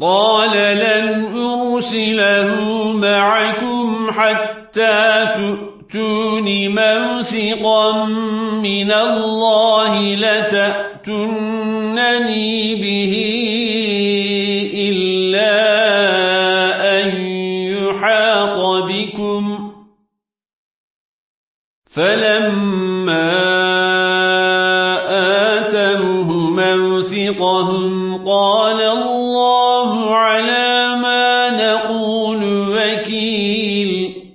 قال لن أرسله معكم حتى تؤتون موثقا من الله لتأتنني به إلا أن يحاط بكم. فلما آتوه موثقهم قال الله السبيل